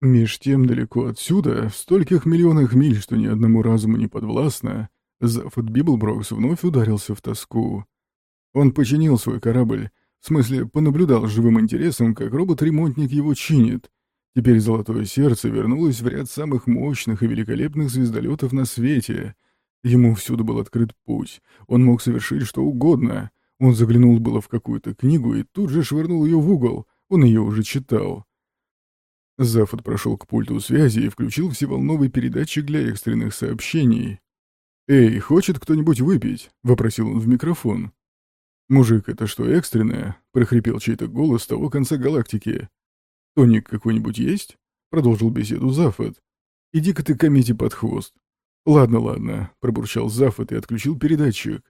Меж тем далеко отсюда, в стольких миллионах миль, что ни одному разуму не подвластно, Зафод Библброкс вновь ударился в тоску. Он починил свой корабль, в смысле, понаблюдал с живым интересом, как робот-ремонтник его чинит. Теперь Золотое Сердце вернулось в ряд самых мощных и великолепных звездолетов на свете. Ему всюду был открыт путь, он мог совершить что угодно. Он заглянул было в какую-то книгу и тут же швырнул ее в угол, он ее уже читал. Зафот прошел к пульту связи и включил всеволновый передатчик для экстренных сообщений. «Эй, хочет кто-нибудь выпить?» — вопросил он в микрофон. «Мужик, это что, экстренное?» — прохрипел чей-то голос с того конца галактики. «Тоник какой-нибудь есть?» — продолжил беседу Зафот. «Иди-ка ты комите под хвост». «Ладно, ладно», — пробурчал Зафот и отключил передатчик.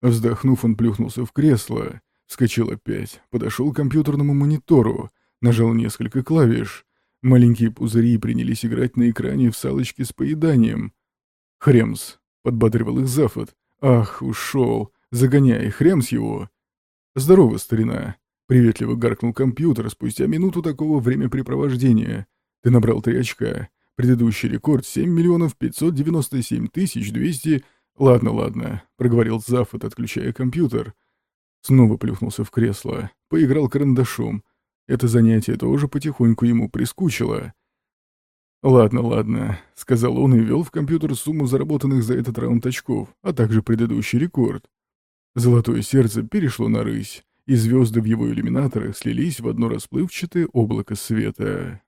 Вздохнув, он плюхнулся в кресло, вскочил опять, подошел к компьютерному монитору, Нажал несколько клавиш. Маленькие пузыри принялись играть на экране в салочки с поеданием. «Хремс!» — подбадривал их Зафот. «Ах, ушел! Загоняй, Хремс его!» «Здорово, старина!» — приветливо гаркнул компьютер спустя минуту такого времяпрепровождения. «Ты набрал три очка. Предыдущий рекорд — 7 миллионов 597 тысяч 200...» «Ладно, ладно», — проговорил Зафот, отключая компьютер. Снова плюхнулся в кресло, поиграл карандашом, это занятие тоже потихоньку ему прискучило. «Ладно, ладно», — сказал он и ввел в компьютер сумму заработанных за этот раунд очков, а также предыдущий рекорд. Золотое сердце перешло на рысь, и звезды в его иллюминаторах слились в одно расплывчатое облако света.